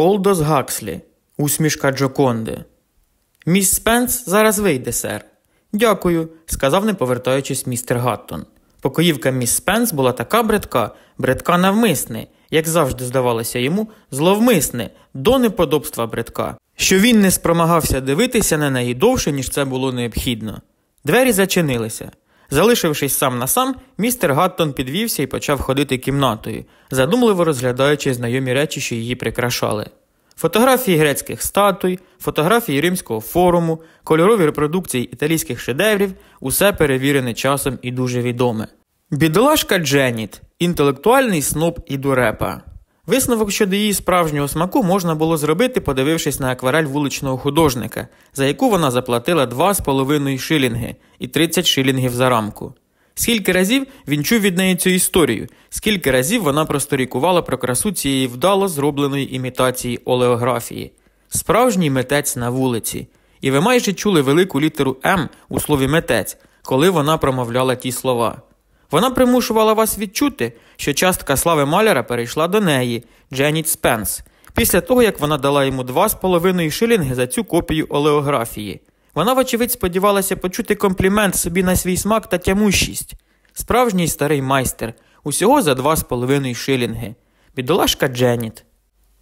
Олдос Гакслі, усмішка Джоконди. Міс Спенс зараз вийде, сер. Дякую, сказав, не повертаючись містер Гаттон. Покоївка міс Спенс була така бредка, бредка навмисне, як завжди здавалося йому, зловмисне, до неподобства бредка, що він не спромагався дивитися на неї довше, ніж це було необхідно. Двері зачинилися. Залишившись сам на сам, містер Гаттон підвівся і почав ходити кімнатою, задумливо розглядаючи знайомі речі, що її прикрашали. Фотографії грецьких статуй, фотографії римського форуму, кольорові репродукції італійських шедеврів усе перевірене часом і дуже відоме. Бідолашка Дженіт, інтелектуальний сноб і дурепа. Висновок щодо її справжнього смаку можна було зробити, подивившись на акварель вуличного художника, за яку вона заплатила 2,5 шилінги і 30 шилінгів за рамку. Скільки разів він чув від неї цю історію, скільки разів вона просторікувала про красу цієї вдало зробленої імітації олеографії, справжній митець на вулиці. І ви майже чули велику літеру М у слові митець, коли вона промовляла ті слова. Вона примушувала вас відчути, що частка слави маляра перейшла до неї, Дженіт Спенс, після того як вона дала йому два з половиною шилінги за цю копію олеографії. Вона, вочевидь, сподівалася почути комплімент собі на свій смак та тямущість. Справжній старий майстер, усього за два з половиною шилінги. Бідолашка Дженіт.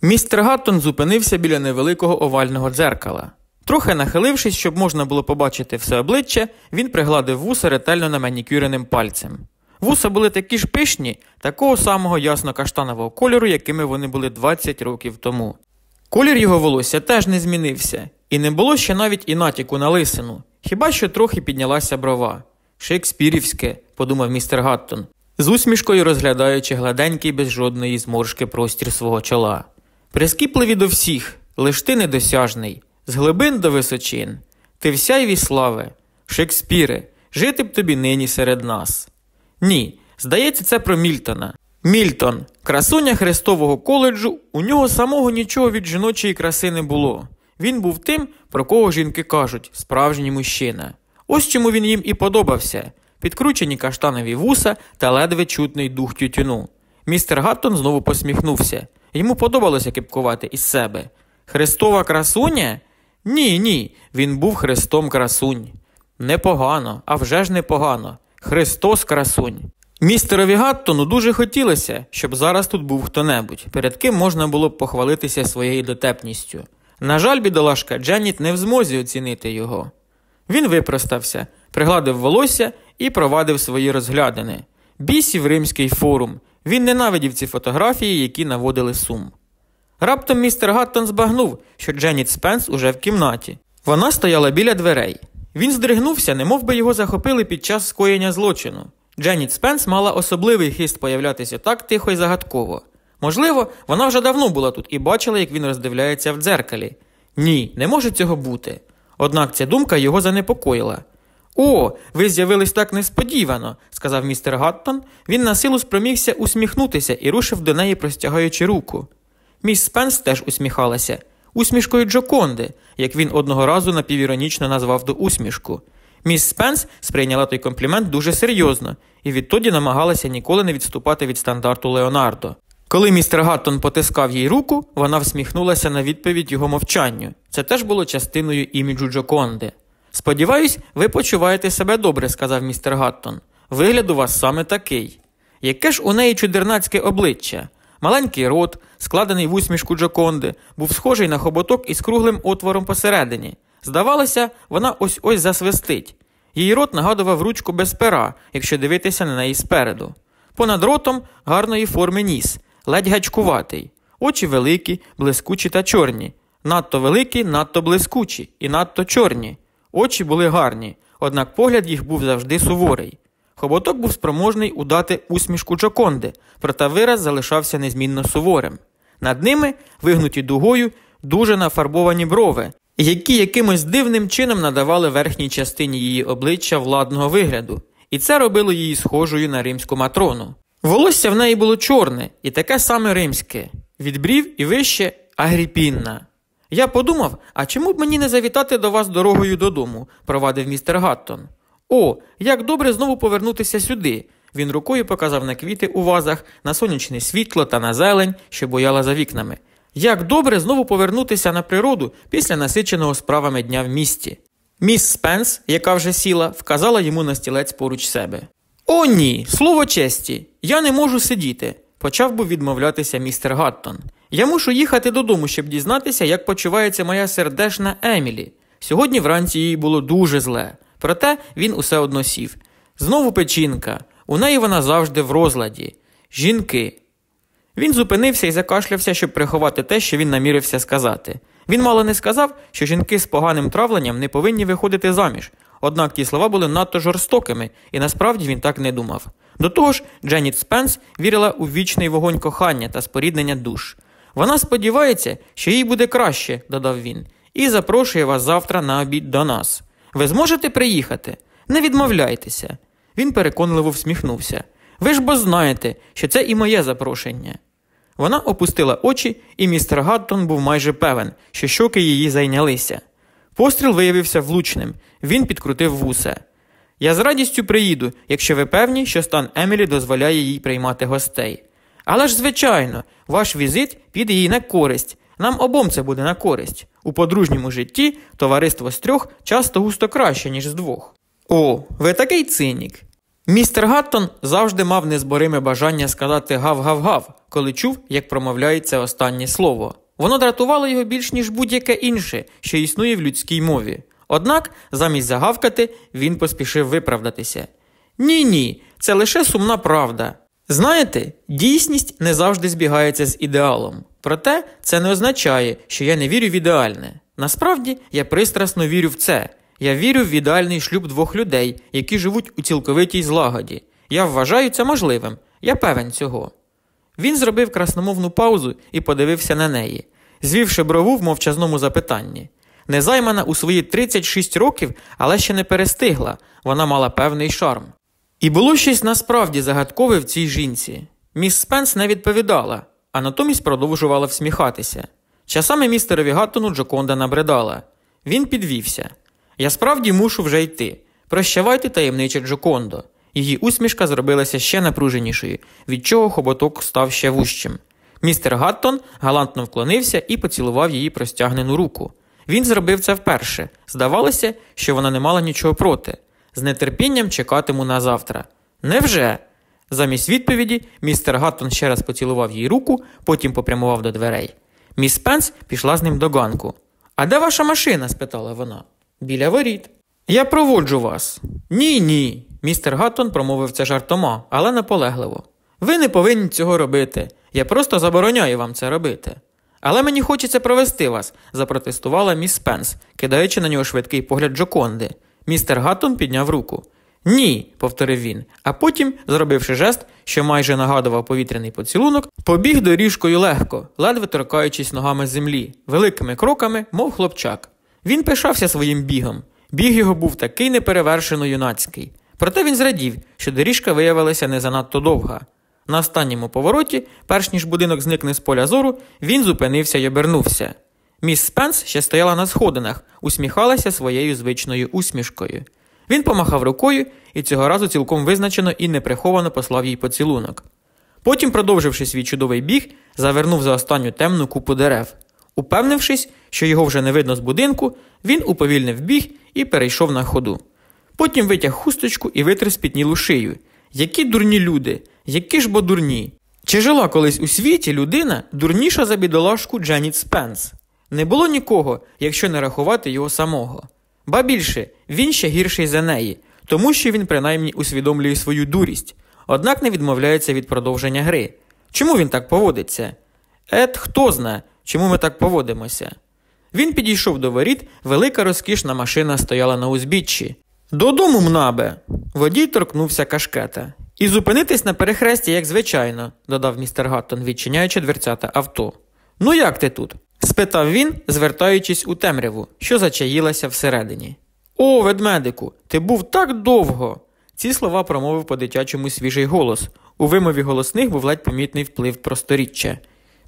Містер Гаттон зупинився біля невеликого овального дзеркала. Трохи нахилившись, щоб можна було побачити все обличчя, він пригладив вуса ретельно наманікюреним пальцем. Вуса були такі ж пишні, такого самого ясно-каштанового кольору, якими вони були 20 років тому. Колір його волосся теж не змінився, і не було ще навіть і натяку на лисину, хіба що трохи піднялася брова. Шекспірівське, подумав містер Гаттон, з усмішкою розглядаючи гладенький без жодної зморшки простір свого чола. Прискіпливі до всіх, лиш ти недосяжний, з глибин до височин, ти всяйві слави, Шекспіре, жити б тобі нині серед нас. Ні, здається, це про Мільтона. Мільтон, красуня Христового коледжу, у нього самого нічого від жіночої краси не було. Він був тим, про кого жінки кажуть, справжній мужчина. Ось чому він їм і подобався підкручені каштанові вуса та ледве чутний дух тютюну. Містер Гаттон знову посміхнувся. Йому подобалося кипкувати із себе. Христова красуня? Ні, ні, він був Христом красунь. Непогано, а вже ж непогано. Христос красунь. Містерові Гаттону дуже хотілося, щоб зараз тут був хто-небудь, перед ким можна було б похвалитися своєю дотепністю. На жаль, бідолашка Дженіт не в змозі оцінити його. Він випростався, пригладив волосся і провадив свої розглядини. Бісів римський форум. Він ненавидів ці фотографії, які наводили сум. Раптом містер Гаттон збагнув, що Дженіт Спенс уже в кімнаті. Вона стояла біля дверей. Він здригнувся, немов би його захопили під час скоєння злочину. Дженіт Спенс мала особливий хист появлятися так тихо й загадково. Можливо, вона вже давно була тут і бачила, як він роздивляється в дзеркалі. Ні, не може цього бути. Однак ця думка його занепокоїла. О, ви з'явились так несподівано, сказав містер Гаттон. Він на силу спромігся усміхнутися і рушив до неї, простягаючи руку. Міс Спенс теж усміхалася, усмішкою Джоконди, як він одного разу напівіронічно назвав до усмішку. Міс Спенс сприйняла той комплімент дуже серйозно і відтоді намагалася ніколи не відступати від стандарту Леонардо. Коли містер Гаттон потискав їй руку, вона всміхнулася на відповідь його мовчанню. Це теж було частиною іміджу Джоконди. Сподіваюсь, ви почуваєте себе добре, сказав містер Гаттон. Вигляд у вас саме такий. Яке ж у неї чудернацьке обличчя? Маленький рот, складений в усмішку Джоконди, був схожий на хоботок із круглим отвором посередині. Здавалося, вона ось ось засвистить. Її рот нагадував ручку без пера, якщо дивитися на неї спереду. Понад ротом гарної форми ніс, ледь гачкуватий, очі великі, блискучі та чорні, надто великі, надто блискучі і надто чорні. Очі були гарні, однак погляд їх був завжди суворий. Хоботок був спроможний удати усмішку Джоконди, проте вираз залишався незмінно суворим. Над ними, вигнуті дугою, дуже нафарбовані брови, які якимось дивним чином надавали верхній частині її обличчя владного вигляду, і це робило її схожою на римську матрону. Волосся в неї було чорне і таке саме римське, від брів і вище агріпінна. Я подумав, а чому б мені не завітати до вас дорогою додому, провадив містер Гаттон. О, як добре знову повернутися сюди. Він рукою показав на квіти у вазах, на сонячне світло та на зелень, що бояла за вікнами. Як добре знову повернутися на природу після насиченого справами дня в місті. Міс Спенс, яка вже сіла, вказала йому на стілець поруч себе. О, ні, слово честі, я не можу сидіти, почав би відмовлятися містер Гаттон. Я мушу їхати додому, щоб дізнатися, як почувається моя сердешна Емілі. Сьогодні вранці їй було дуже зле, проте він усе одно сів. Знову печінка, у неї вона завжди в розладі. Жінки. Він зупинився і закашлявся, щоб приховати те, що він намірився сказати. Він мало не сказав, що жінки з поганим травленням не повинні виходити заміж, однак ті слова були надто жорстокими, і насправді він так не думав. До того ж, Дженіт Спенс вірила у вічний вогонь кохання та споріднення душ. Вона сподівається, що їй буде краще, додав він, і запрошує вас завтра на обід до нас. Ви зможете приїхати? Не відмовляйтеся. Він переконливо всміхнувся. Ви ж бо знаєте, що це і моє запрошення. Вона опустила очі, і містер Гаттон був майже певен, що щоки її зайнялися. Постріл виявився влучним, він підкрутив вуса. Я з радістю приїду, якщо ви певні, що стан Емілі дозволяє їй приймати гостей. Але ж, звичайно, ваш візит піде їй на користь. Нам обом це буде на користь. У подружньому житті товариство з трьох часто густо краще, ніж з двох. О, ви такий цинік. Містер Гаттон завжди мав незбориме бажання сказати гав-гав-гав, коли чув, як промовляється останнє слово. Воно дратувало його більш ніж будь-яке інше, що існує в людській мові. Однак, замість загавкати, він поспішив виправдатися. Ні, ні, це лише сумна правда. Знаєте, дійсність не завжди збігається з ідеалом. Проте це не означає, що я не вірю в ідеальне. Насправді, я пристрасно вірю в це. Я вірю в ідеальний шлюб двох людей, які живуть у цілковитій злагоді. Я вважаю це можливим. Я певен цього. Він зробив красномовну паузу і подивився на неї, звівши брову в мовчазному запитанні. Незаймана у свої 36 років, але ще не перестигла, вона мала певний шарм. І було щось насправді загадкове в цій жінці. Міс Спенс не відповідала, а натомість продовжувала всміхатися. Часами містерові Гаттону Джоконда набридала. Він підвівся. Я справді мушу вже йти. Прощавайте, таємниче Джокондо. Її усмішка зробилася ще напруженішою, від чого хоботок став ще вущим. Містер Гаттон галантно вклонився і поцілував її простягнену руку. Він зробив це вперше. Здавалося, що вона не мала нічого проти. З нетерпінням чекатиму на завтра. Невже? Замість відповіді містер Гаттон ще раз поцілував їй руку, потім попрямував до дверей. Міс Пенс пішла з ним до ганку. А де ваша машина? спитала вона. Біля воріт. Я проводжу вас. Ні, ні. Містер Гаттон промовив це жартома, але наполегливо. Ви не повинні цього робити. Я просто забороняю вам це робити. Але мені хочеться провести вас, запротестувала міс Пенс, кидаючи на нього швидкий погляд Джоконди. Містер Гаттон підняв руку. Ні, повторив він, а потім, зробивши жест, що майже нагадував повітряний поцілунок, побіг доріжкою легко, ледве торкаючись ногами землі, великими кроками, мов хлопчак. Він пишався своїм бігом. Біг його був такий неперевершено юнацький. Проте він зрадів, що доріжка виявилася не занадто довга. На останньому повороті, перш ніж будинок зникне з поля зору, він зупинився й обернувся. Міс Спенс ще стояла на сходинах, усміхалася своєю звичною усмішкою. Він помахав рукою і цього разу цілком визначено і неприховано послав їй поцілунок. Потім, продовживши свій чудовий біг, завернув за останню темну купу дерев. Упевнившись, що його вже не видно з будинку, він уповільнив біг і перейшов на ходу. Потім витяг хусточку і витер спітнілу шию. Які дурні люди, які ж бо дурні. Чи жила колись у світі людина дурніша за бідолашку Дженіт Спенс? Не було нікого, якщо не рахувати його самого. Ба більше, він ще гірший за неї, тому що він принаймні усвідомлює свою дурість, однак не відмовляється від продовження гри. Чому він так поводиться? Ет, хто зна, чому ми так поводимося? Він підійшов до воріт, велика розкішна машина стояла на узбіччі. Додому, мнабе. Водій торкнувся кашкета. І зупинитись на перехресті, як звичайно, додав містер Гаттон, відчиняючи дверцята авто. Ну, як ти тут? Спитав він, звертаючись у темряву, що зачаїлася всередині. О, ведмедику, ти був так довго. Ці слова промовив по дитячому свіжий голос. У вимові голосних був ледь помітний вплив просторіччя.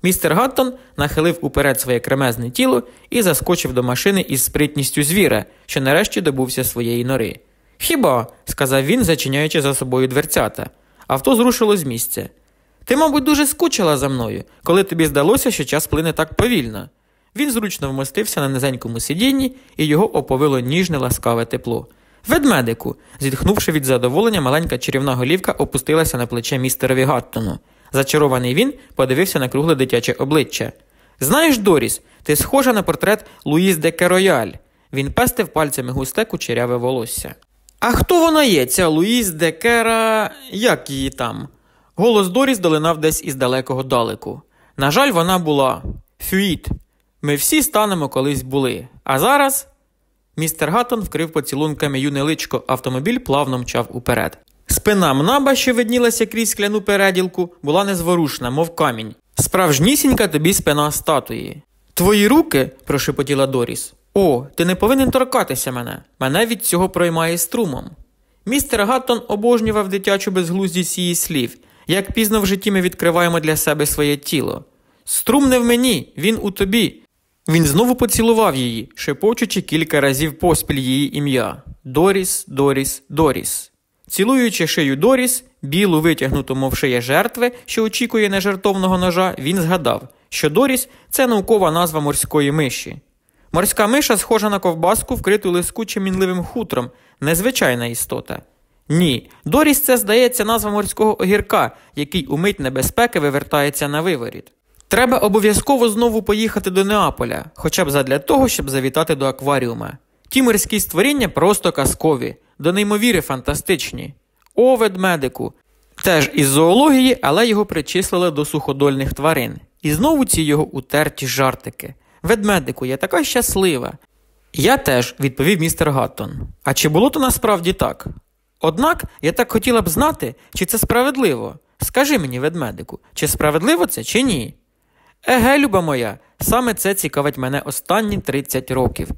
Містер Гаттон нахилив уперед своє кремезне тіло і заскочив до машини із спритністю звіра, що нарешті добувся своєї нори. Хіба? сказав він, зачиняючи за собою дверцята. Авто зрушило з місця. Ти, мабуть, дуже скучила за мною, коли тобі здалося, що час плине так повільно. Він зручно вмостився на низенькому сидінні, і його оповило ніжне ласкаве тепло. Ведмедику, зітхнувши від задоволення, маленька чарівна голівка опустилася на плече містерові Гаттону. Зачарований він подивився на кругле дитяче обличчя. Знаєш, Доріс, ти схожа на портрет Луїс де Керояль. Він пестив пальцями густе кучеряве волосся. А хто вона є, ця Луїс де Кера. як її там? Голос Доріс долинав десь із далекого далеку. На жаль, вона була Fuit. Ми всі станемо колись були. А зараз. Містер Гаттон вкрив поцілунками юне личко, автомобіль плавно мчав уперед. Спина мнаба, що виднілася крізь скляну переділку, була незворушна, мов камінь. Справжнісінька тобі спина статуї. Твої руки, прошепотіла Доріс. О, ти не повинен торкатися мене. Мене від цього проймає струмом. Містер Гаттон обожнював дитячу безглуздість її слів. Як пізно в житті ми відкриваємо для себе своє тіло. Струм не в мені, він у тобі. Він знову поцілував її, шепочучи кілька разів поспіль її ім'я Доріс, Доріс, Доріс. Цілуючи шию Доріс, білу витягнуту, мов шия жертви, що очікує нежартовного ножа, він згадав, що Доріс це наукова назва морської миші. Морська миша схожа на ковбаску, вкриту лискучим мінливим хутром, незвичайна істота. Ні, Доріс це, здається, назва морського огірка, який у мить небезпеки вивертається на виворіт. Треба обов'язково знову поїхати до Неаполя, хоча б задля того, щоб завітати до акваріума. Ті морські створіння просто казкові, до неймовіри фантастичні. О, ведмедику! Теж із зоології, але його причислили до суходольних тварин. І знову ці його утерті жартики. Ведмедику, я така щаслива. Я теж, відповів містер Гаттон. А чи було то насправді так? Однак я так хотіла б знати, чи це справедливо. Скажи мені, ведмедику, чи справедливо це, чи ні? Еге, люба моя, саме це цікавить мене останні 30 років.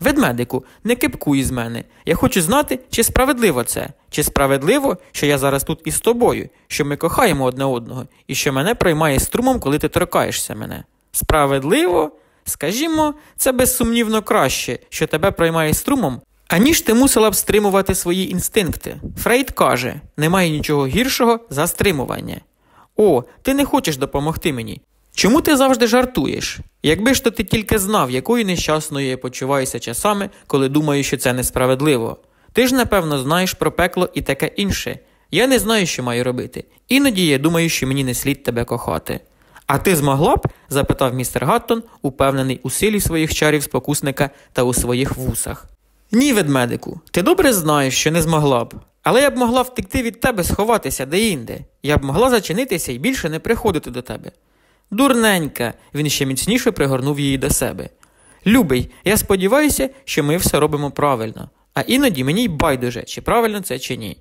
Ведмедику, не кипкуй з мене. Я хочу знати, чи справедливо це, чи справедливо, що я зараз тут із тобою, що ми кохаємо одне одного, і що мене приймає струмом, коли ти торкаєшся мене. Справедливо? Скажімо, це безсумнівно краще, що тебе приймає струмом, аніж ти мусила б стримувати свої інстинкти. Фрейд каже: немає нічого гіршого за стримування. О, ти не хочеш допомогти мені. Чому ти завжди жартуєш? Якби ж то ти тільки знав, якою нещасною я почуваюся часами, коли думаю, що це несправедливо. Ти ж, напевно, знаєш про пекло і таке інше. Я не знаю, що маю робити. Іноді я думаю, що мені не слід тебе кохати. А ти змогла б? запитав містер Гаттон, упевнений у силі своїх чарів спокусника та у своїх вусах. Ні, ведмедику, ти добре знаєш, що не змогла б. Але я б могла втекти від тебе, сховатися деінде. Я б могла зачинитися і більше не приходити до тебе. Дурненька, він ще міцніше пригорнув її до себе. Любий, я сподіваюся, що ми все робимо правильно, а іноді мені й байдуже, чи правильно це, чи ні.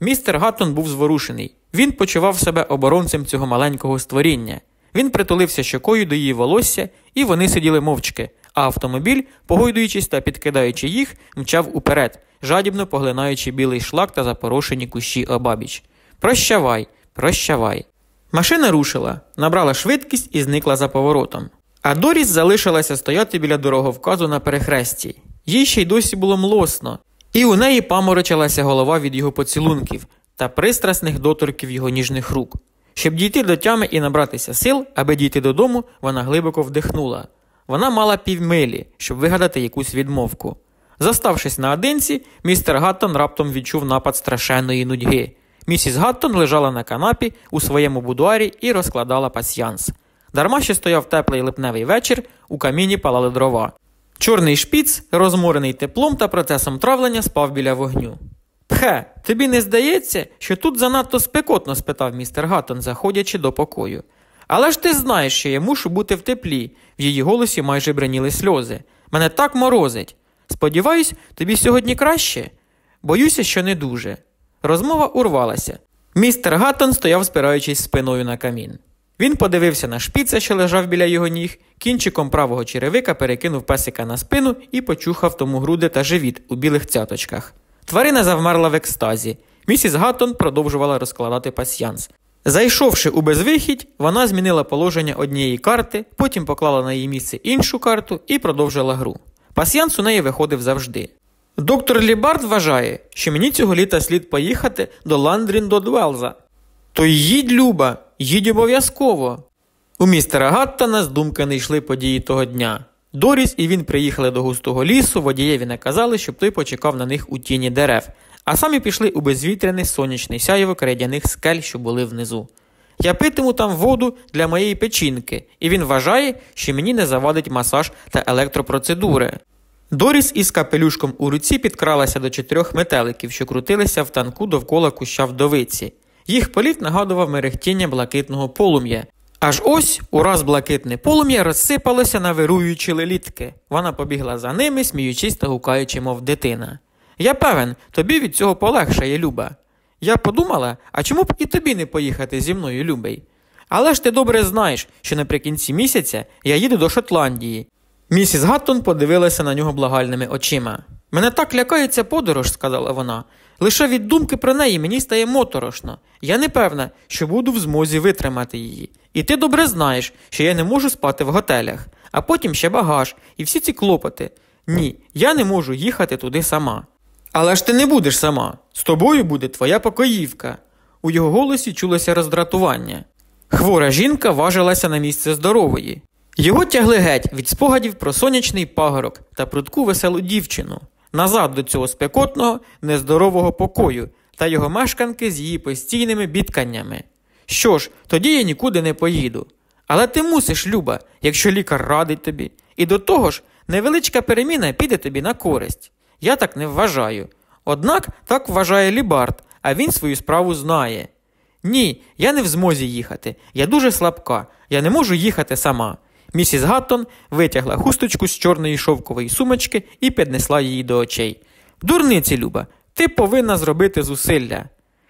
Містер Гаттон був зворушений. Він почував себе оборонцем цього маленького створіння. Він притулився щокою до її волосся, і вони сиділи мовчки, а автомобіль, погойдуючись та підкидаючи їх, мчав уперед, жадібно поглинаючи білий шлак та запорошені кущі обабіч. Прощавай, прощавай. Машина рушила, набрала швидкість і зникла за поворотом. А Доріс залишилася стояти біля дороговказу на перехресті. Їй ще й досі було млосно, і у неї паморочилася голова від його поцілунків та пристрасних доторків його ніжних рук. Щоб дійти до тями і набратися сил, аби дійти додому, вона глибоко вдихнула. Вона мала півмилі, щоб вигадати якусь відмовку. Заставшись наодинці, містер Гаттон раптом відчув напад страшенної нудьги. Місіс Гаттон лежала на канапі у своєму будуарі і розкладала пасьянс. Дарма що стояв теплий липневий вечір, у каміні палали дрова. Чорний шпіц, розморений теплом та процесом травлення, спав біля вогню. Пхе, тобі не здається, що тут занадто спекотно? спитав містер Гаттон, заходячи до покою. Але ж ти знаєш, що я мушу бути в теплі, в її голосі майже бреніли сльози. Мене так морозить. Сподіваюсь, тобі сьогодні краще? Боюся, що не дуже. Розмова урвалася. Містер Гаттон стояв, спираючись спиною на камін. Він подивився на шпіца, що лежав біля його ніг, кінчиком правого черевика перекинув песика на спину і почухав тому груди та живіт у білих цяточках. Тварина завмерла в екстазі. Місіс Гаттон продовжувала розкладати пасьянс. Зайшовши у безвихідь, вона змінила положення однієї карти, потім поклала на її місце іншу карту і продовжила гру. Пасьянс у неї виходив завжди. Доктор Лібард вважає, що мені цього літа слід поїхати до Ландрін до Дуелза. То їдь, Люба, їдь обов'язково. У містера Гаттона з думки не йшли події того дня. Доріс і він приїхали до густого лісу, водієві наказали, щоб той почекав на них у тіні дерев, а самі пішли у безвітряний сонячний сяєво крейдяних скель, що були внизу. Я питиму там воду для моєї печінки, і він вважає, що мені не завадить масаж та електропроцедури. Доріс із капелюшком у руці підкралася до чотирьох метеликів, що крутилися в танку довкола куща вдовиці. Їх політ нагадував мерехтіння блакитного полум'я. Аж ось ураз блакитне полум'я розсипалося на вируючі лелітки. Вона побігла за ними, сміючись та гукаючи, мов дитина. Я певен, тобі від цього полегшає, Люба. Я подумала, а чому б і тобі не поїхати зі мною, Любий? Але ж ти добре знаєш, що наприкінці місяця я їду до Шотландії. Місіс Гаттон подивилася на нього благальними очима. Мене так лякається подорож, сказала вона. Лише від думки про неї мені стає моторошно. Я не певна, що буду в змозі витримати її. І ти добре знаєш, що я не можу спати в готелях, а потім ще багаж і всі ці клопоти. Ні, я не можу їхати туди сама. Але ж ти не будеш сама. З тобою буде твоя покоївка. У його голосі чулося роздратування. Хвора жінка важилася на місце здорової. Його тягли геть від спогадів про сонячний пагорок та прудку веселу дівчину, назад до цього спекотного, нездорового покою та його мешканки з її постійними бідканнями. Що ж, тоді я нікуди не поїду. Але ти мусиш, Люба, якщо лікар радить тобі. І до того ж, невеличка переміна піде тобі на користь. Я так не вважаю. Однак так вважає Лібард, а він свою справу знає. Ні, я не в змозі їхати. Я дуже слабка, я не можу їхати сама. Місіс Гаттон витягла хусточку з чорної шовкової сумочки і піднесла її до очей. Дурниці, Люба, ти повинна зробити зусилля.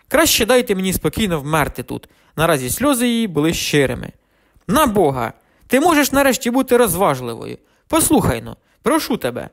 Краще дайте мені спокійно вмерти тут. Наразі сльози її були щирими. На Бога, ти можеш нарешті бути розважливою. Послухай ну, прошу тебе.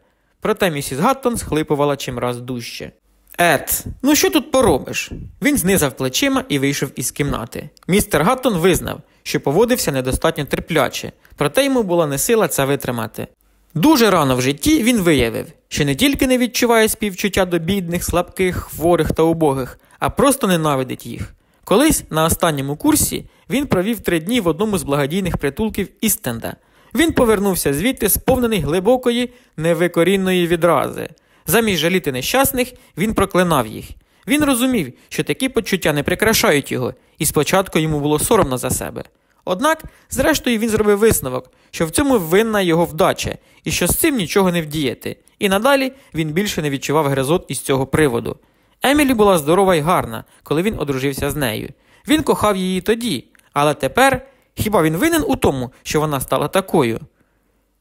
Проте місіс Гаттон схлипувала чимраз дужче. Ет, ну що тут поробиш? Він знизав плечима і вийшов із кімнати. Містер Гаттон визнав, що поводився недостатньо терпляче, проте йому була не сила це витримати. Дуже рано в житті він виявив, що не тільки не відчуває співчуття до бідних, слабких, хворих та убогих, а просто ненавидить їх. Колись на останньому курсі він провів три дні в одному з благодійних притулків Істенда. Він повернувся звідти, сповнений глибокої, невикорінної відрази. Замість жаліти нещасних, він проклинав їх. Він розумів, що такі почуття не прикрашають його, і спочатку йому було соромно за себе. Однак, зрештою, він зробив висновок, що в цьому винна його вдача, і що з цим нічого не вдіяти. І надалі він більше не відчував гризот із цього приводу. Емілі була здорова й гарна, коли він одружився з нею. Він кохав її тоді, але тепер хіба він винен у тому, що вона стала такою?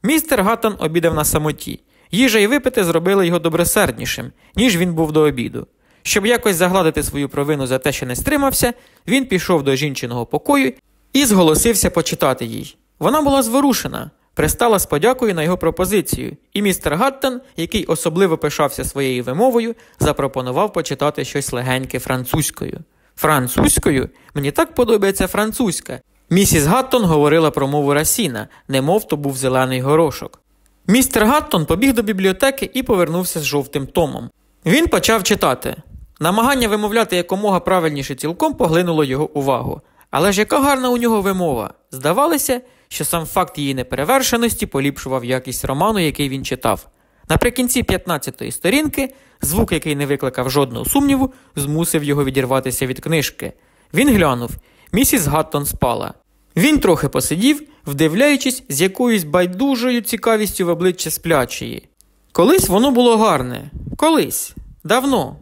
Містер Гаттон обідав на самоті. Їжа і випити зробили його добросерднішим, ніж він був до обіду. Щоб якось загладити свою провину за те, що не стримався, він пішов до жінчиного покою і зголосився почитати їй. Вона була зворушена, пристала з подякою на його пропозицію, і містер Гаттон, який особливо пишався своєю вимовою, запропонував почитати щось легеньке французькою. Французькою? Мені так подобається французька. Місіс Гаттон говорила про мову Расіна, немов то був зелений горошок. Містер Гаттон побіг до бібліотеки і повернувся з жовтим томом. Він почав читати. Намагання вимовляти якомога правильніше цілком поглинуло його увагу. Але ж яка гарна у нього вимова. Здавалося, що сам факт її неперевершеності поліпшував якість роману, який він читав. Наприкінці 15-ї сторінки, звук, який не викликав жодного сумніву, змусив його відірватися від книжки. Він глянув місіс Гаттон спала. Він трохи посидів, вдивляючись з якоюсь байдужою цікавістю в обличчя сплячої. Колись воно було гарне, колись, давно.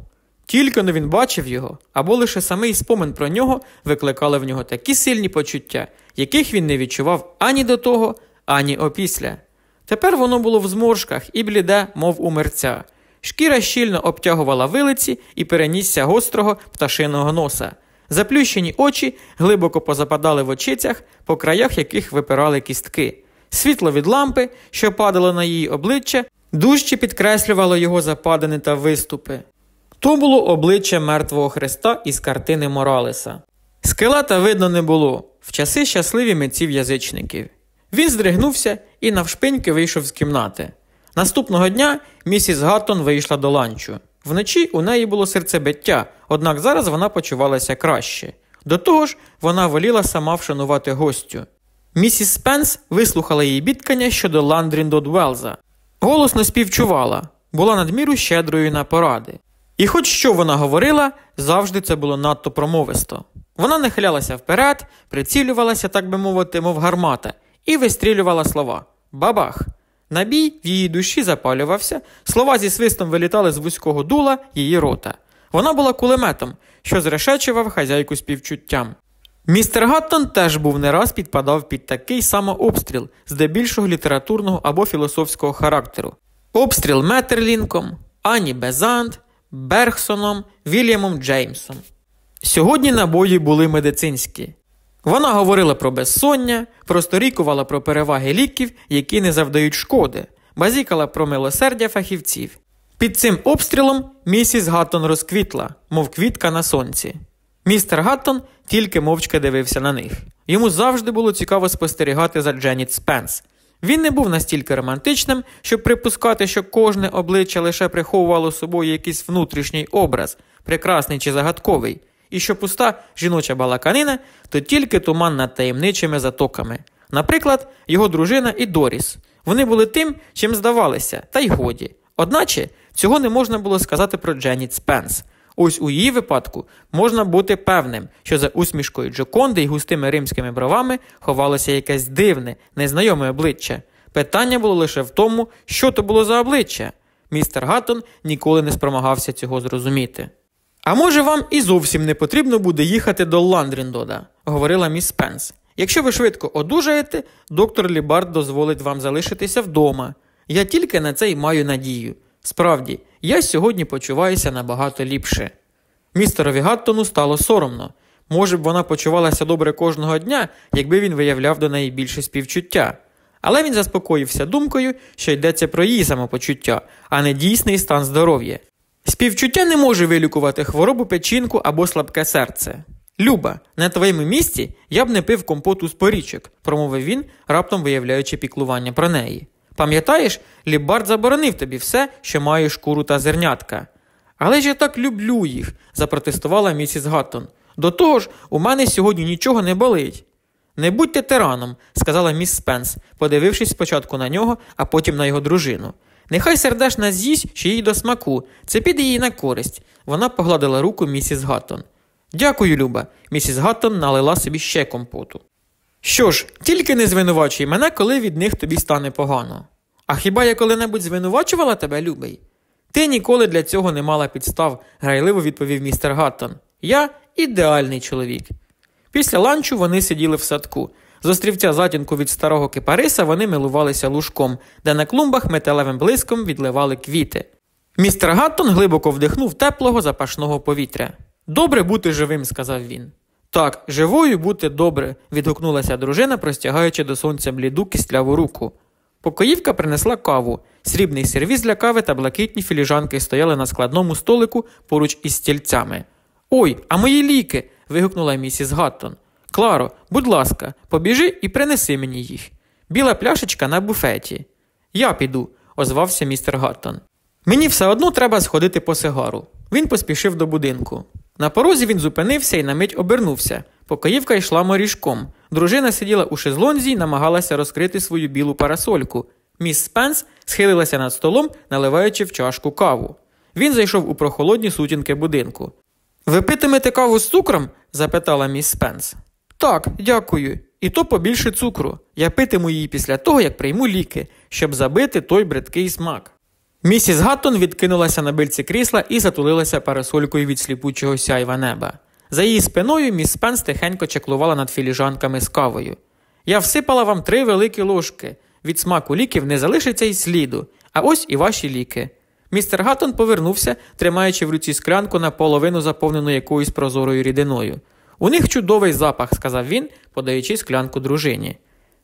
Тільки не він бачив його, або лише самий спомин про нього викликали в нього такі сильні почуття, яких він не відчував ані до того, ані опісля. Тепер воно було в зморшках і бліде, мов у мерця. Шкіра щільно обтягувала вилиці і перенісся гострого пташиного носа. Заплющені очі глибоко позападали в очицях, по краях яких випирали кістки. Світло від лампи, що падало на її обличчя, дужче підкреслювало його западини та виступи. То було обличчя мертвого Христа із картини Моралеса. Скелета видно не було в часи щасливі митців язичників. Він здригнувся і навшпиньки вийшов з кімнати. Наступного дня місіс Гаттон вийшла до ланчу. Вночі у неї було серцебиття, однак зараз вона почувалася краще. До того ж, вона воліла сама вшанувати гостю. Місіс Спенс вислухала її бідкання щодо Ландріндод Велза. Голосно співчувала, була надміру щедрою на поради. І хоч що вона говорила, завжди це було надто промовисто. Вона нахилялася вперед, прицілювалася, так би мовити, мов гармата, і вистрілювала слова Бабах! Набій в її душі запалювався, слова зі свистом вилітали з вузького дула її рота. Вона була кулеметом, що зрешечував хазяйку співчуттям. Містер Гаттон теж був не раз підпадав під такий самообстріл, здебільшого літературного або філософського характеру. Обстріл Метерлінком, Ані Безант, Бергсоном, Вільямом Джеймсом. Сьогодні набої були медицинські. Вона говорила про безсоння, просторікувала про переваги ліків, які не завдають шкоди, базікала про милосердя фахівців. Під цим обстрілом місіс Гаттон розквітла, мов квітка на сонці. Містер Гаттон тільки мовчки дивився на них. Йому завжди було цікаво спостерігати за Дженіт Спенс. Він не був настільки романтичним, щоб припускати, що кожне обличчя лише приховувало собою якийсь внутрішній образ, прекрасний чи загадковий, і що пуста жіноча балаканина то тільки туман над таємничими затоками. Наприклад, його дружина і Доріс. Вони були тим, чим здавалися, та й годі. Одначе цього не можна було сказати про Дженіт Спенс. Ось у її випадку можна бути певним, що за усмішкою Джоконди і густими римськими бровами ховалося якесь дивне, незнайоме обличчя. Питання було лише в тому, що то було за обличчя. Містер Гаттон ніколи не спромагався цього зрозуміти. А може, вам і зовсім не потрібно буде їхати до Ландріндода, говорила міс Спенс. Якщо ви швидко одужаєте, доктор Лібард дозволить вам залишитися вдома. Я тільки на це й маю надію. Справді, я сьогодні почуваюся набагато ліпше. Містерові Гаттону стало соромно. Може б, вона почувалася добре кожного дня, якби він виявляв до неї більше співчуття. Але він заспокоївся думкою, що йдеться про її самопочуття, а не дійсний стан здоров'я. Співчуття не може вилікувати хворобу печінку або слабке серце. Люба, на твоєму місці я б не пив компоту з порічок, промовив він, раптом виявляючи піклування про неї. Пам'ятаєш, Лібард заборонив тобі все, що має шкуру та зернятка. Але ж я так люблю їх, запротестувала місіс Гаттон. До того ж, у мене сьогодні нічого не болить. Не будьте тираном, сказала міс Спенс, подивившись спочатку на нього, а потім на його дружину. Нехай сердешна з'їсть, що їй до смаку, це піде їй на користь. Вона погладила руку місіс Гаттон. Дякую, Люба. Місіс Гаттон налила собі ще компоту. Що ж, тільки не звинувачуй мене, коли від них тобі стане погано. А хіба я коли-небудь звинувачувала тебе, любий? Ти ніколи для цього не мала підстав, грайливо відповів містер Гаттон. Я ідеальний чоловік. Після ланчу вони сиділи в садку. З острівця затінку від старого кипариса вони милувалися лужком, де на клумбах металевим блиском відливали квіти. Містер Гаттон глибоко вдихнув теплого запашного повітря. Добре бути живим, сказав він. Так, живою бути добре, відгукнулася дружина, простягаючи до сонця бліду кістляву руку. Покоївка принесла каву, срібний сервіз для кави та блакитні філіжанки стояли на складному столику поруч із стільцями. Ой, а мої ліки. вигукнула місіс Гаттон. Кларо, будь ласка, побіжи і принеси мені їх. Біла пляшечка на буфеті. Я піду, озвався містер Гаттон. Мені все одно треба сходити по сигару. Він поспішив до будинку. На порозі він зупинився і на мить обернувся. Покоївка йшла моріжком. Дружина сиділа у шезлонзі і намагалася розкрити свою білу парасольку. Міс Спенс схилилася над столом, наливаючи в чашку каву. Він зайшов у прохолодні сутінки будинку. Ви питимете каву з цукром? запитала міс Спенс. Так, дякую. І то побільше цукру. Я питиму її після того, як прийму ліки, щоб забити той бридкий смак. Місіс Гаттон відкинулася на бильці крісла і затулилася парасолькою від сліпучого сяйва неба. За її спиною міс Спенс тихенько чеклувала над філіжанками з кавою. Я всипала вам три великі ложки. Від смаку ліків не залишиться й сліду, а ось і ваші ліки. Містер Гаттон повернувся, тримаючи в руці склянку наполовину заповнену якоюсь прозорою рідиною. У них чудовий запах, сказав він, подаючи склянку дружині.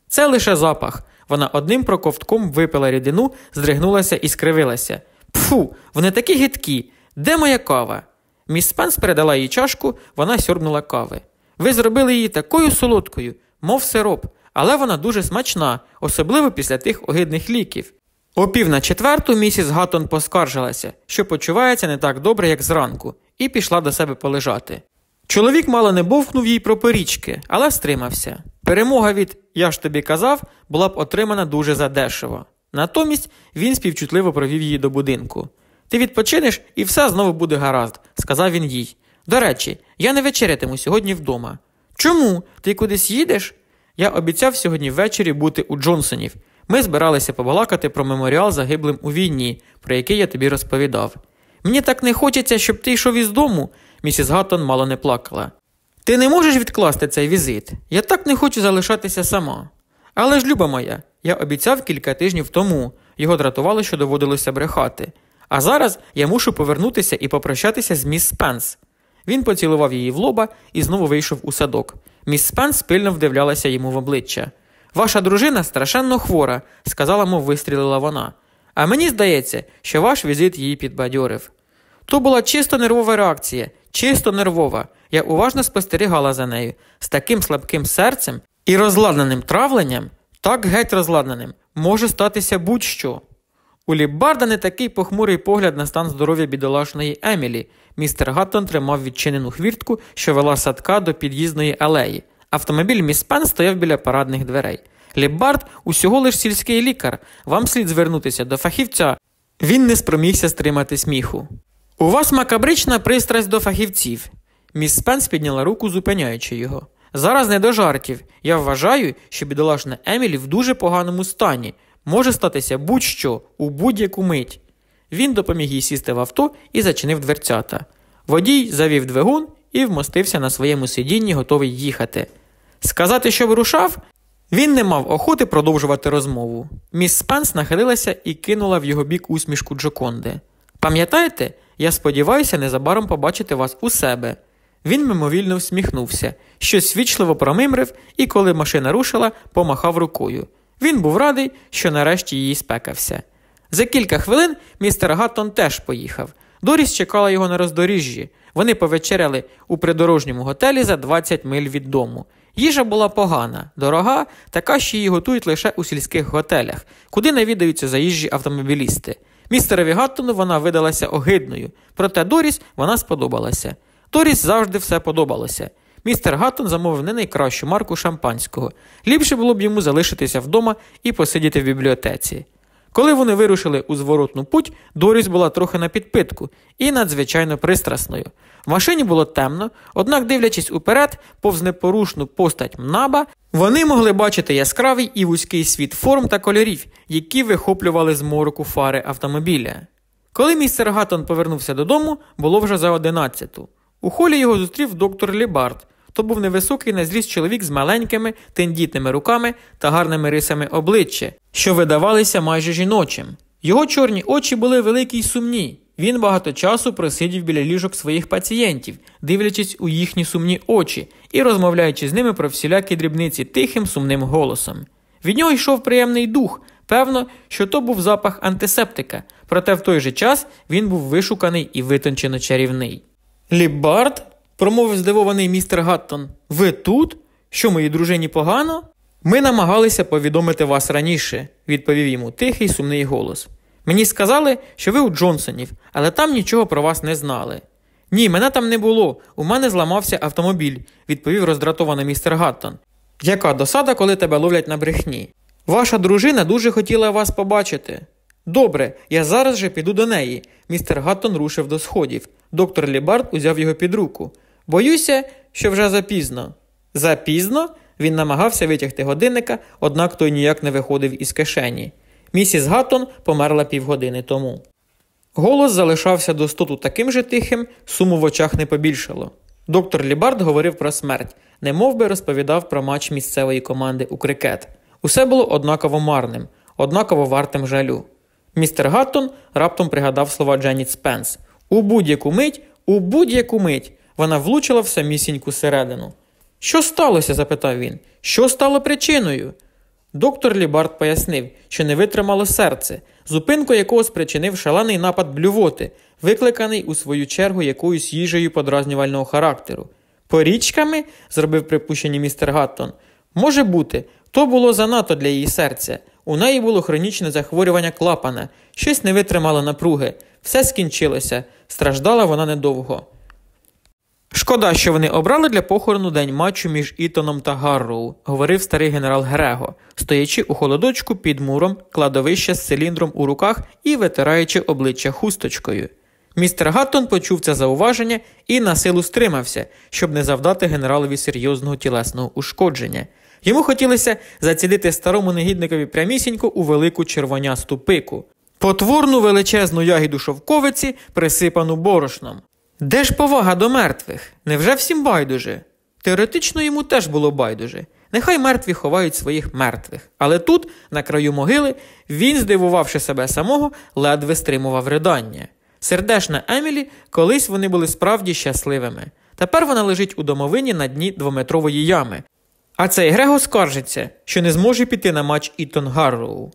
Це лише запах. Вона одним проковтком випила рідину, здригнулася і скривилася. Пфу, вони такі гидкі. Де моя кава? Міс Спенс передала їй чашку, вона сьорбнула кави. Ви зробили її такою солодкою, мов сироп, але вона дуже смачна, особливо після тих огидних ліків. О пів на четверту місіс Гаттон поскаржилася, що почувається не так добре, як зранку, і пішла до себе полежати. Чоловік мало не бовкнув їй про порічки, але стримався. Перемога від я ж тобі казав була б отримана дуже задешево. Натомість він співчутливо провів її до будинку. Ти відпочинеш і все знову буде гаразд, сказав він їй. До речі, я не вечерятиму сьогодні вдома. Чому? Ти кудись їдеш? Я обіцяв сьогодні ввечері бути у Джонсонів. Ми збиралися побалакати про меморіал загиблим у війні, про який я тобі розповідав. Мені так не хочеться, щоб ти йшов із дому, місіс Гаттон мало не плакала. Ти не можеш відкласти цей візит. Я так не хочу залишатися сама. Але ж, люба моя, я обіцяв кілька тижнів тому, його дратувало, що доводилося брехати. А зараз я мушу повернутися і попрощатися з міс Спенс. Він поцілував її в лоба і знову вийшов у садок. Міс Спенс пильно вдивлялася йому в обличчя. Ваша дружина страшенно хвора, сказала, мов вистрілила вона. А мені здається, що ваш візит її підбадьорив. То була чисто нервова реакція, чисто нервова. Я уважно спостерігала за нею з таким слабким серцем і розладнаним травленням, так геть розладнаним, може статися будь-що. У Ліббарда не такий похмурий погляд на стан здоров'я бідолашної Емілі. Містер Гаттон тримав відчинену хвіртку, що вела садка до під'їзної алеї. Автомобіль міс Пен стояв біля парадних дверей. Ліббард усього лиш сільський лікар. Вам слід звернутися до фахівця. Він не спромігся стримати сміху. У вас макабрична пристрасть до фахівців. Міс Спенс підняла руку, зупиняючи його. Зараз не до жартів. Я вважаю, що бідолашна Емілі в дуже поганому стані. Може статися будь-що у будь-яку мить. Він допоміг їй сісти в авто і зачинив дверцята. Водій завів двигун і вмостився на своєму сидінні, готовий їхати. Сказати, що вирушав, він не мав охоти продовжувати розмову. Міс Спенс нахилилася і кинула в його бік усмішку Джоконди. Пам'ятаєте, я сподіваюся незабаром побачити вас у себе. Він мимовільно всміхнувся, щось свічливо промимрив і, коли машина рушила, помахав рукою. Він був радий, що нарешті її спекався. За кілька хвилин містер Гаттон теж поїхав. Доріс чекала його на роздоріжжі. Вони повечеряли у придорожньому готелі за 20 миль від дому. Їжа була погана, дорога, така, що її готують лише у сільських готелях, куди навідаються заїжджі автомобілісти. Містерові Гаттону вона видалася огидною, проте Доріс вона сподобалася. Доріс завжди все подобалося. Містер Гаттон замовив не найкращу марку шампанського. Ліпше було б йому залишитися вдома і посидіти в бібліотеці. Коли вони вирушили у зворотну путь, Доріс була трохи на підпитку і надзвичайно пристрасною. В машині було темно, однак, дивлячись уперед, повз непорушну постать мнаба, вони могли бачити яскравий і вузький світ форм та кольорів, які вихоплювали з мороку фари автомобіля. Коли містер Гаттон повернувся додому, було вже за одинадцяту. У холі його зустрів доктор Лібард. То був невисокий на зріст чоловік з маленькими, тендітними руками та гарними рисами обличчя, що видавалися майже жіночим. Його чорні очі були великі й сумні. Він багато часу просидів біля ліжок своїх пацієнтів, дивлячись у їхні сумні очі і розмовляючи з ними про всілякі дрібниці тихим сумним голосом. Від нього йшов приємний дух. Певно, що то був запах антисептика, проте в той же час він був вишуканий і витончено чарівний. Лібард? промовив здивований містер Гаттон. Ви тут? Що моїй дружині погано? Ми намагалися повідомити вас раніше, відповів йому тихий сумний голос. Мені сказали, що ви у Джонсонів, але там нічого про вас не знали. Ні, мене там не було. У мене зламався автомобіль, відповів роздратований містер Гаттон. Яка досада, коли тебе ловлять на брехні? Ваша дружина дуже хотіла вас побачити. Добре, я зараз же піду до неї. Містер Гаттон рушив до сходів. Доктор Лібард узяв його під руку. Боюся, що вже запізно. Запізно? Він намагався витягти годинника, однак той ніяк не виходив із кишені. Місіс Гаттон померла півгодини тому. Голос залишався до стоту таким же тихим, суму в очах не побільшало. Доктор Лібард говорив про смерть, не би розповідав про матч місцевої команди у крикет. Усе було однаково марним, однаково вартим жалю. Містер Гаттон раптом пригадав слова Дженіт Спенс. У будь-яку мить, у будь-яку мить вона влучила в самісіньку середину. Що сталося? запитав він. Що стало причиною? Доктор Лібард пояснив, що не витримало серце, зупинку якого спричинив шалений напад блювоти, викликаний у свою чергу якоюсь їжею подразнювального характеру. Порічками, зробив припущення містер Гаттон, може бути, то було занадто для її серця. У неї було хронічне захворювання клапана, щось не витримало напруги, все скінчилося, страждала вона недовго. Шкода, що вони обрали для похорону день матчу між Ітоном та Гарроу, говорив старий генерал Грего, стоячи у холодочку під муром кладовища з циліндром у руках і витираючи обличчя хусточкою. Містер Гаттон почув це зауваження і на силу стримався, щоб не завдати генералові серйозного тілесного ушкодження. Йому хотілося зацілити старому негідникові прямісінько у велику червонясту пику, потворну величезну ягіду шовковиці, присипану борошном. Де ж повага до мертвих? Невже всім байдуже? Теоретично йому теж було байдуже. Нехай мертві ховають своїх мертвих. Але тут, на краю могили, він, здивувавши себе самого, ледве стримував ридання. Сердешна Емілі, колись вони були справді щасливими. Тепер вона лежить у домовині на дні двометрової ями. А цей Грего скаржиться, що не зможе піти на матч Ітон Гарроу.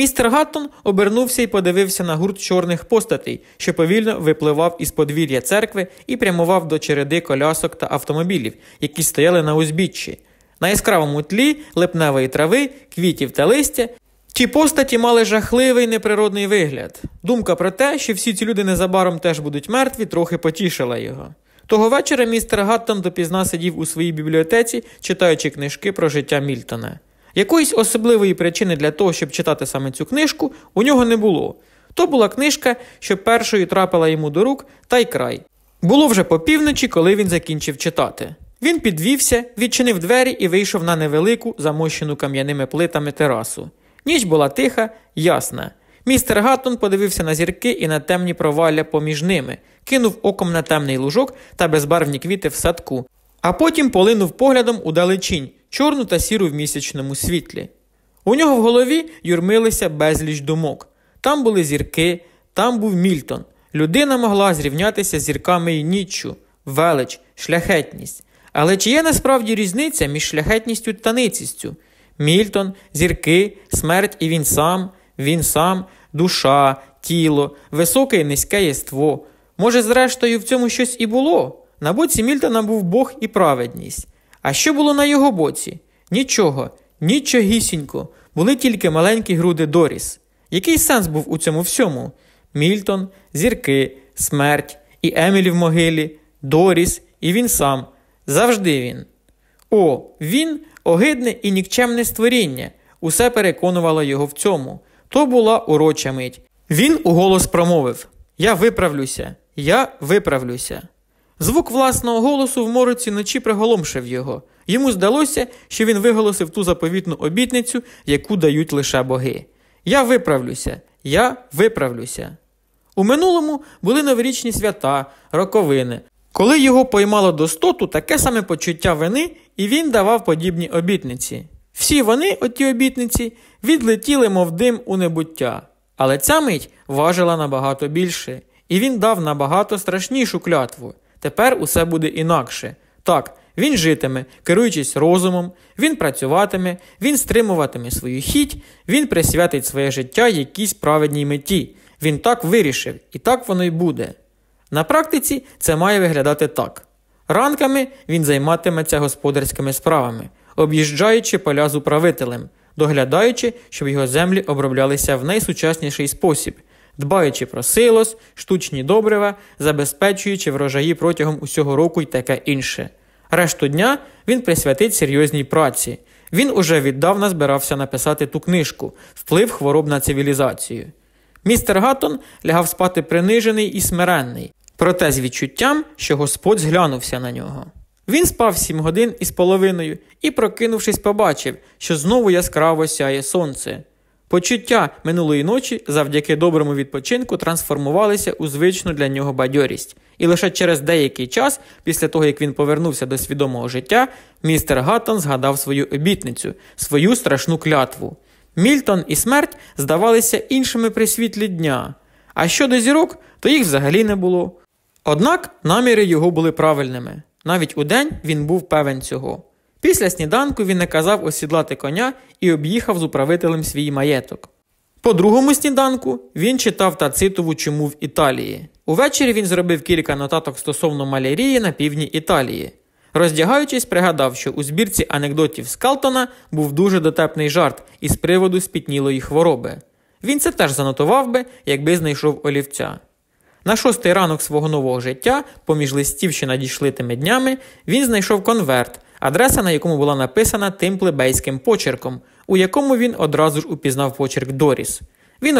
Містер Гаттон обернувся і подивився на гурт чорних постатей, що повільно випливав із подвір'я церкви і прямував до череди колясок та автомобілів, які стояли на узбіччі. На яскравому тлі липневої трави, квітів та листя. Ті постаті мали жахливий неприродний вигляд. Думка про те, що всі ці люди незабаром теж будуть мертві, трохи потішила його. Того вечора містер Гаттон допізна сидів у своїй бібліотеці, читаючи книжки про життя Мільтона. Якоїсь особливої причини для того, щоб читати саме цю книжку, у нього не було. То була книжка, що першою трапила йому до рук, та й край. Було вже по півночі, коли він закінчив читати. Він підвівся, відчинив двері і вийшов на невелику, замощену кам'яними плитами терасу. Ніч була тиха, ясна. Містер Гаттон подивився на зірки і на темні провалля поміж ними, кинув оком на темний лужок та безбарвні квіти в садку, а потім полинув поглядом у далечінь, чорну та сіру в місячному світлі. У нього в голові юрмилися безліч думок. Там були зірки, там був Мільтон. Людина могла зрівнятися з зірками і ніччю, велич, шляхетність. Але чи є насправді різниця між шляхетністю та ницістю? Мільтон, зірки, смерть і він сам, він сам, душа, тіло, високе і низьке єство. Може, зрештою, в цьому щось і було? На боці Мільтона був Бог і праведність. А що було на його боці? Нічого, нічогісінько, були тільки маленькі груди Доріс. Який сенс був у цьому всьому? Мільтон, зірки, смерть, і Емілі в могилі, Доріс, і він сам. Завжди він. О, він огидне і нікчемне створіння. Усе переконувало його в цьому. То була уроча мить. Він уголос промовив Я виправлюся, я виправлюся. Звук власного голосу в мороці ночі приголомшив його. Йому здалося, що він виголосив ту заповітну обітницю, яку дають лише боги. Я виправлюся, я виправлюся. У минулому були новорічні свята, роковини. Коли його поймало достоту таке саме почуття вини, і він давав подібні обітниці. Всі вони, оті обітниці, відлетіли, мов дим у небуття. Але ця мить важила набагато більше, і він дав набагато страшнішу клятву. Тепер усе буде інакше. Так, він житиме, керуючись розумом, він працюватиме, він стримуватиме свою хіть, він присвятить своє життя якійсь праведній меті. Він так вирішив, і так воно й буде. На практиці це має виглядати так. Ранками він займатиметься господарськими справами, об'їжджаючи поля з управителем, доглядаючи, щоб його землі оброблялися в найсучасніший спосіб дбаючи про силос, штучні добрива, забезпечуючи врожаї протягом усього року й таке інше. Решту дня він присвятить серйозній праці. Він уже віддавна збирався написати ту книжку Вплив хвороб на цивілізацію. Містер Гаттон лягав спати принижений і смиренний, проте з відчуттям, що Господь зглянувся на нього. Він спав сім годин із половиною і, прокинувшись, побачив, що знову яскраво сяє сонце. Почуття минулої ночі завдяки доброму відпочинку трансформувалися у звичну для нього бадьорість, і лише через деякий час, після того як він повернувся до свідомого життя, містер Гаттон згадав свою обітницю, свою страшну клятву. Мільтон і смерть здавалися іншими при світлі дня, а щодо зірок, то їх взагалі не було. Однак наміри його були правильними. Навіть у день він був певен цього. Після сніданку він наказав осідлати коня і об'їхав з управителем свій маєток. По другому сніданку він читав Тацитову чому в Італії. Увечері він зробив кілька нотаток стосовно малярії на півдні Італії. Роздягаючись, пригадав, що у збірці анекдотів Скалтона був дуже дотепний жарт із приводу спітнілої хвороби. Він це теж занотував би, якби знайшов олівця. На шостий ранок свого нового життя, поміж листів, що надійшли тими днями, він знайшов конверт, адреса на якому була написана тим плебейським почерком, у якому він одразу ж упізнав почерк Доріс.